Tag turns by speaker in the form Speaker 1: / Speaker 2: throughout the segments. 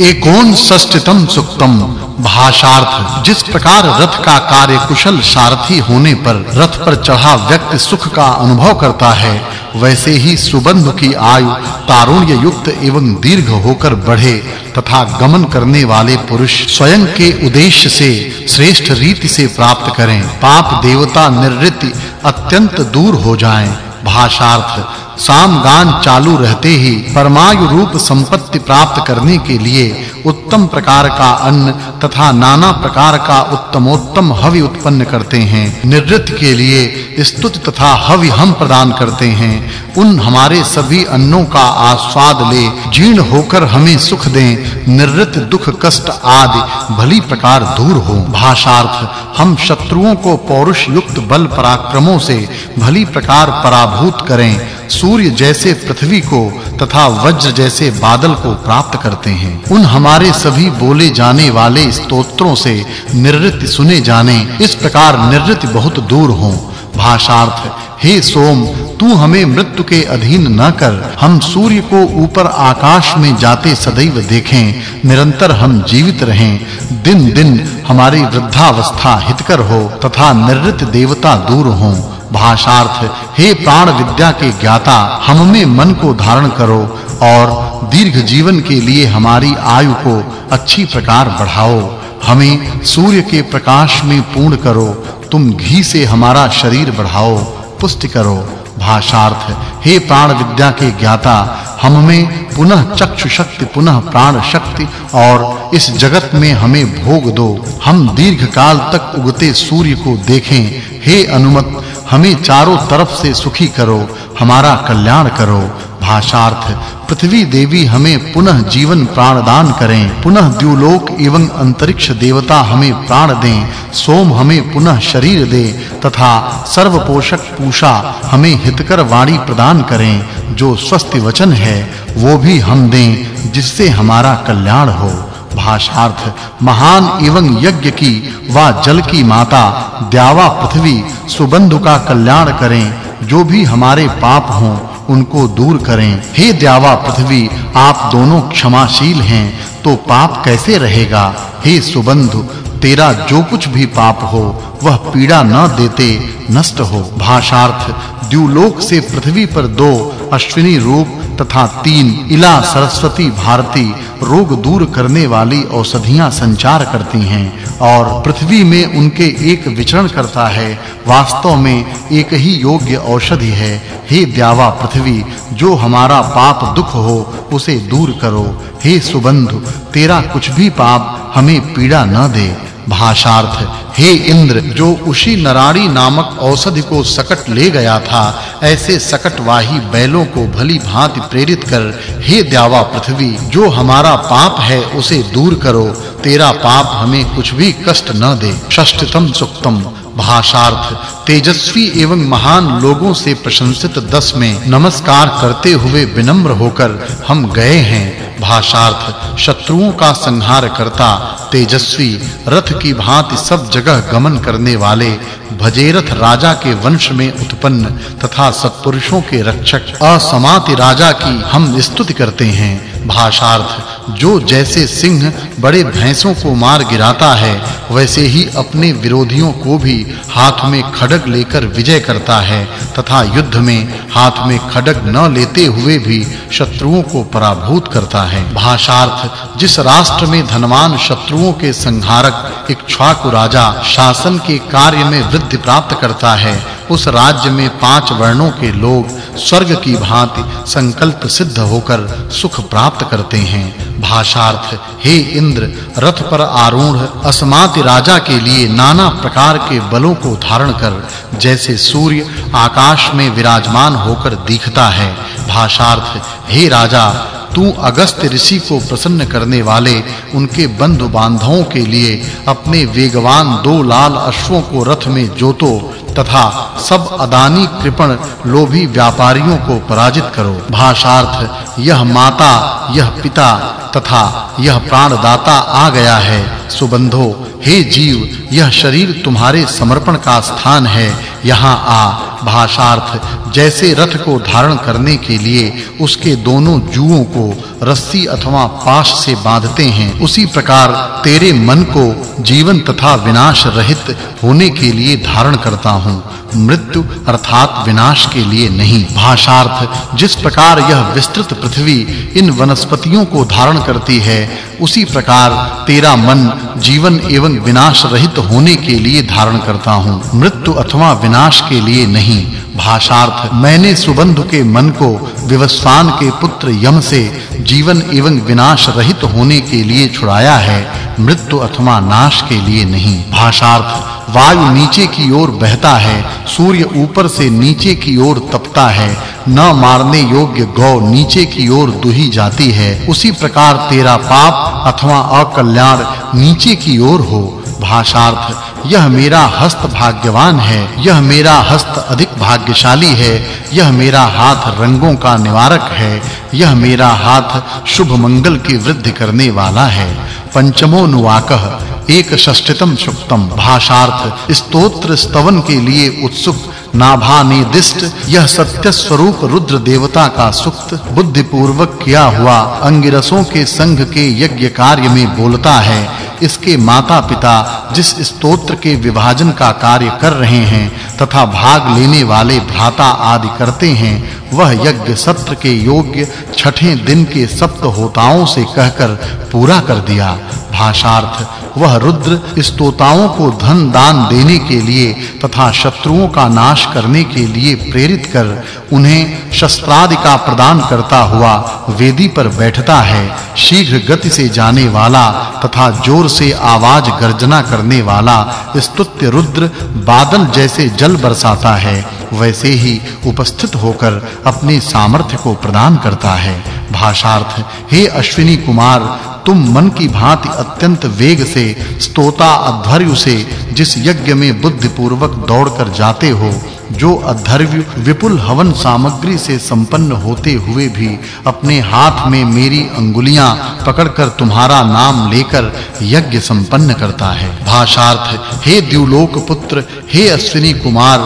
Speaker 1: एकोन षष्ठतम सुक्तम। भाषार्थ, जिस प्रकार रथ का कार्य कुशल सारथी होने पर रथ पर चढ़ा व्यक्ति सुख का अनुभव करता है, वैसे ही सुबंध की आयु तारुण्य युक्त एवं दीर्घ होकर बढ़े तथा गमन करने वाले पुरुष स्वयं के उद्देश्य से श्रेष्ठ रीति से प्राप्त करें। पाप देवता निर्वृत्ति अत्यंत दूर हो जाएँ। भाषार्थ सामगान चालू रहते ही परमायु रूप संपत्ति प्राप्त करने के लिए उत्तम प्रकार का अन्न तथा नाना प्रकार का उत्तमोत्तम हवि उत्पन्न करते हैं। निवृत्त के लिए स्तुति तथा हवि हम प्रदान करते हैं। उन हमारे सभी अन्नों का आस्वाद ले, जीर्ण होकर हमें सुख दें। निवृत्त दुख, कष्ट आदि भली प्रकार दूर हो। भाषार्थ, हम शत्रुओं को पौरुष युक्त बल पराक्रमों से भली प्रकार पराभूत करें। सूर्य जैसे पृथ्वी को तथा वज्र जैसे बादल को प्राप्त करते हैं। उन हमारे सभी बोले जाने वाले स्तोत्रों से निर्वृत्ति सुने जाने, इस प्रकार निर्वृत्ति बहुत दूर हो। भाषार्थ, हे सोम, तू हमें मृत्यु के अधीन न कर। हम सूर्य को ऊपर आकाश में जाते सदैव देखें। निरंतर हम जीवित रहें। दिन दिन हमारी वृद्धावस्था हितकर हो तथा निर्वृत्त देवता दूर हों। भाषार्थ, हे प्राण विद्या के ज्ञाता, हम में मन को धारण करो और दीर्घ जीवन के लिए हमारी आयु को अच्छी प्रकार बढ़ाओ। हमें सूर्य के प्रकाश में पूर्ण करो। तुम घी से हमारा शरीर बढ़ाओ। पुष्टि करो। भाषार्थ, हे प्राण विद्या के ज्ञाता, हम में पुनः चक्षु शक्ति पुनः प्राण शक्ति और इस जगत में हमें भोग दो। हम दीर्घ काल तक उगते सूर्य को देखें। हे अनुमत हमें चारों तरफ़ से सुखी करो, हमारा कल्याण करो। भाषार्थ, पृथ्वी देवी हमें पुनः जीवन प्राण दान करें। पुनः द्युलोक एवं अंतरिक्ष देवता हमें प्राण दें। सोम हमें पुनः शरीर दे, तथा सर्व पोषक पूषा हमें हितकर वाणी प्रदान करें। जो स्वस्थ वचन है, वो भी हम दें, जिससे हमारा कल्याण हो। भाषार्थ, महान एवं यज्ञ की वा जल की माता, द्यावा पृथ्वी सुबंधु का कल्याण करें, जो भी हमारे पाप हों, उनको दूर करें। हे द्यावा पृथ्वी, आप दोनों क्षमाशील हैं तो पाप कैसे रहेगा? हे सुबंधु, तेरा जो कुछ भी पाप हो, वह पीड़ा न देते, नष्ट हो। भाषार्थ, द्युलोक से पृथ्वी पर दो, अश्विनी रूप तथा तीन, इला सरस्वती भारती, रोग दूर करने वाली औषधियाँ संचार करती हैं। और पृथ्वी में उनके एक विचरण करता है, वास्तव में एक ही योग्य औषधि है। हे द्यावा पृथ्वी, जो हमारा पाप दुख हो, उसे दूर करो। हे सुबंधु, तेरा कुछ भी पाप हमें पीड़ा न दे। भाषार्थ, हे इंद्र, जो उसी नराड़ी नामक औषधि को सकट ले गया था, ऐसे सकटवाही बैलों को भली भांति प्रेरित कर। हे द्यावा पृथ्वी, जो हमारा पाप है, उसे दूर करो। तेरा पाप हमें कुछ भी कष्ट न दे षष्ठतम सुक्तम। भाषार्थ, तेजस्वी एवं महान लोगों से प्रशंसित दस में नमस्कार करते हुए विनम्र होकर हम गए हैं। भाषार्थ, शत्रुओं का संहार करता, तेजस्वी, रथ की भांति सब जगह गमन करने वाले, भजेरथ राजा के वंश में उत्पन्न तथा सत्पुरुषों के रक्षक असमाति राजा की हम स्तुति करते हैं। भाषार्थ, जो जैसे सिंह बड़े भैंसों को मार गिराता है, वैसे ही अपने विरोधियों को भी हाथ में खड्ग लेकर विजय करता है, तथा युद्ध में हाथ में खड्ग न लेते हुए भी शत्रुओं को पराभूत करता है। भाषार्थ, जिस राष्ट्र में धनवान शत्रुओं के संहारक इक्ष्वाकु राजा, शासन के कार्य में वृद्धि प्राप्त करता है, उस राज्य में पाँच वर्णों के लोग स्वर्ग की भांति संकल्प सिद्ध होकर सुख प्राप्त करते हैं। भाषार्थ, हे इंद्र, रथ पर आरूढ़, असमाति राजा के लिए नाना प्रकार के बलों को धारण कर, जैसे सूर्य आकाश में विराजमान होकर दिखता है। भाषार्थ, हे राजा तू अगस्त ऋषि को प्रसन्न करने वाले उनके बंधु बांधवों के लिए अपने वेगवान दो लाल अश्वों को रथ में जोतो तथा सब अदानी कृपण लोभी व्यापारियों को पराजित करो। भाषार्थ, यह माता, यह पिता तथा यह प्राणदाता आ गया है। सुबंधो, हे जीव, यह शरीर तुम्हारे समर्पण का स्थान है। यहाँ आ। भाषार्थ, जैसे रथ को धारण करने के लिए उसके दोनों जुओं को रस्सी अथवा पाश से बांधते हैं। उसी प्रकार तेरे मन को जीवन तथा विनाश रहित होने के लिए धारण करता हूँ। मृत्यु अर्थात विनाश के लिए नहीं। भाषार्थ, जिस प्रकार यह विस्तृत पृथ्वी इन वनस्पतियों को धारण करती है, उसी प्रकार तेरा मन जीवन एवं विनाश रहित होने के लिए धारण करता हूँ। मृत्यु अथवा विनाश के लिए नहीं। भाषार्थ। मैंने सुबंधु के मन को विवस्वान के पुत्र यम से जीवन एवं विनाश रहित होने के लिए छुड़ाया है, मृत्यु अथवा नाश के लिए नहीं। भाषार्थ, वायु नीचे की ओर बहता है, सूर्य ऊपर से नीचे की ओर तपता है, न मारने योग्य गौ नीचे की ओर दुही जाती है, उसी प्रकार तेरा पाप अथवा अकल्याण नीचे की ओर हो। भाषार्थ। यह मेरा हस्त भाग्यवान है। यह मेरा हस्त अधिक भाग्यशाली है। यह मेरा हाथ रंगों का निवारक है। यह मेरा हाथ शुभ मंगल की वृद्धि करने वाला है। पंचमो नुवाकः एक षष्ठतम सुक्तम। भाषार्थ, स्तोत्र स्तवन के लिए उत्सुक नाभा निर्दिष्ट यह सत्य स्वरूप रुद्र देवता का सुक्त बुद्धि पूर्वक किया हुआ, अंगिरसों के संघ के यज्ञ कार्य में बोलता है। इसके माता-पिता जिस स्तोत्र के विभाजन का कार्य कर रहे हैं तथा भाग लेने वाले भ्राता आदि करते हैं वह यज्ञ सत्र के योग्य छठे दिन के सप्त होताओं से कहकर पूरा कर दिया। भाषार्थ, वह रुद्र स्तोताओं को धन दान देने के लिए तथा शत्रुओं का नाश करने के लिए प्रेरित कर उन्हें शस्त्रादि का प्रदान करता हुआ वेदी पर बैठता है, शीघ्र गति से जाने वाला तथा ज़ोर से आवाज़ गर्जना करने वाला स्तुत्य रुद्र बादल जैसे जल बरसाता है। वैसे ही उपस्थित होकर अपने सामर्थ्य को प्रदान करता है। भाषार्थ, हे अश्विनी कुमार, तुम मन की भांति अत्यंत वेग से, स्तोता अध्वर्यु से, जिस यज्ञ में बुद्धि पूर्वक दौड़कर जाते हो जो अधर्व विपुल हवन सामग्री से संपन्न होते हुए भी अपने हाथ में मेरी अंगुलियाँ पकड़कर तुम्हारा नाम लेकर यज्ञ संपन्न करता है। भाषार्थ, हे द्युलोक पुत्र हे अश्विनी कुमार,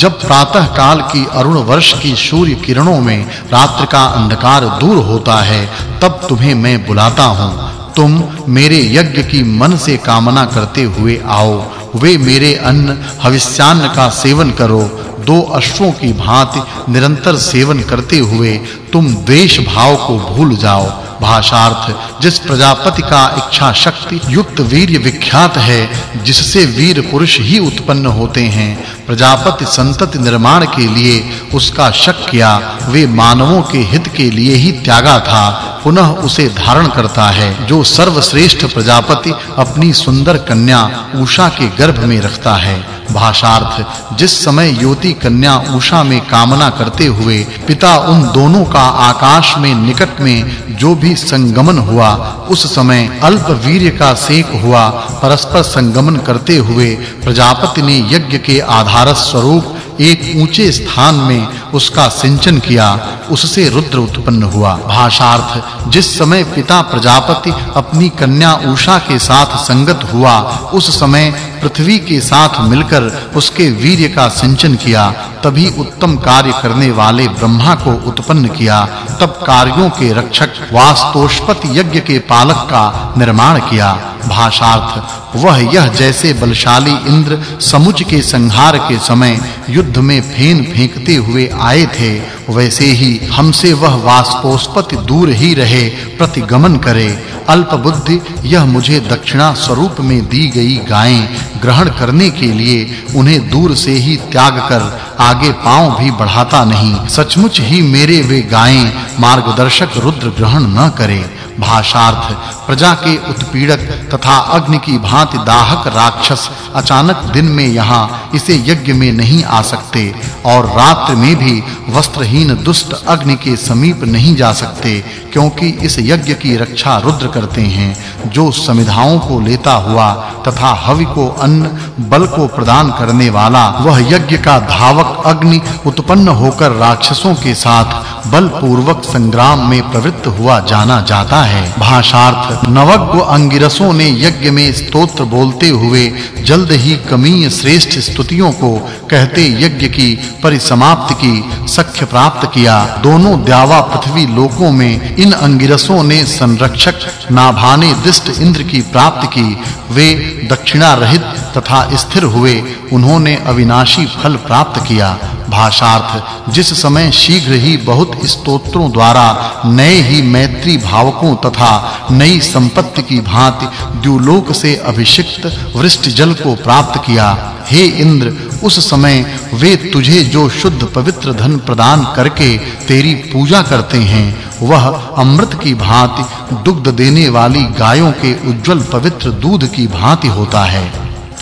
Speaker 1: जब प्रातः काल की अरुण वर्ष की सूर्य किरणों में रात्रि का अंधकार दूर होता है, तब तुम्हें मैं बुलाता हूँ। तुम मेरे यज्ञ की मन से कामना करते हुए आओ। वे मेरे अन्न, हविष्यान्न का सेवन करो। दो अश्वों की भांति निरंतर सेवन करते हुए तुम द्वेष भाव को भूल जाओ। भाषार्थ, जिस प्रजापति का इच्छा शक्ति युक्त वीर्य विख्यात है, जिससे वीर पुरुष ही उत्पन्न होते हैं, प्रजापति संतति निर्माण के लिए उसका शक किया, वे मानवों के हित के लिए ही त्यागा था, पुनः उसे धारण करता है, जो सर्वश्रेष्ठ प्रजापति अपनी सुंदर कन्या उषा के गर्भ में रखता है। भाषार्थ। जिस समय युवती कन्या उषा में कामना करते हुए पिता उन दोनों का आकाश में, निकट में जो भी संगमन हुआ, उस समय अल्प वीर्य का सेक हुआ, परस्पर संगमन करते हुए प्रजापति ने यज्ञ के आधार स्वरूप एक ऊँचे स्थान में उसका सिंचन किया, उससे रुद्र उत्पन्न हुआ। भाषार्थ, जिस समय पिता प्रजापति अपनी कन्या उषा के साथ संगत हुआ, उस समय पृथ्वी के साथ मिलकर उसके वीर्य का सिंचन किया, तभी उत्तम कार्य करने वाले ब्रह्मा को उत्पन्न किया, तब कार्यों के रक्षक वास्तोष्पति यज्ञ के पालक का निर्माण किया। भाषार्थ, वह यह जैसे बलशाली इंद्र समुच के संहार के समय युद्ध में फेन फेंकते हुए आए थे, वैसे ही हमसे वह वास्पोस्पति दूर ही रहे, प्रतिगमन करे। अल्प बुद्धि यह मुझे दक्षिणा स्वरूप में दी गई गायें ग्रहण करने के लिए उन्हें दूर से ही त्याग कर आगे पाँव भी बढ़ाता नहीं। सचमुच ही मेरे वे गायें मार्गदर्शक रुद्र ग्रहण न करे। भाषार्थ, प्रजा के उत्पीड़क तथा अग्नि की भांति दाहक राक्षस अचानक दिन में यहाँ इसे यज्ञ में नहीं आ सकते और रात्रि में भी वस्त्रहीन दुष्ट अग्नि के समीप नहीं जा सकते क्योंकि इस यज्ञ की रक्षा रुद्र करते हैं, जो समिधाओं को लेता हुआ तथा हवि को अन्न, बल को प्रदान करने वाला वह यज्ञ का धावक अग्नि उत्पन्न होकर राक्षसों के साथ बलपूर्वक संग्राम में प्रवृत्त हुआ जाना जाता है। भाषार्थ नवग्व अंगिरसों ने यज्ञ में स्तोत्र बोलते हुए जल्द ही कमीय श्रेष्ठ स्तुतियों को कहते यज्ञ की परिसमाप्ति की सख्य प्राप्त किया। दोनों द्यावा पृथ्वी लोकों में इन अंगिरसों ने संरक्षक नाभाने दिष्ट इंद्र की प्राप्ति की। वे दक्षिणा रहित तथा स्थिर हुए। उन्होंने अविनाशी फल प्राप्त किया। भाषार्थ, जिस समय शीघ्र ही बहुत स्तोत्रों द्वारा नए ही मैत्री भावकों तथा नई संपत्ति की भांति द्युलोक से अभिषिक्त वृष्टि जल को प्राप्त किया, हे इंद्र, उस समय वे तुझे जो शुद्ध पवित्र धन प्रदान करके तेरी पूजा करते हैं, वह अमृत की भांति दुग्ध देने वाली गायों के उज्जवल पवित्र दूध की भांति होता है।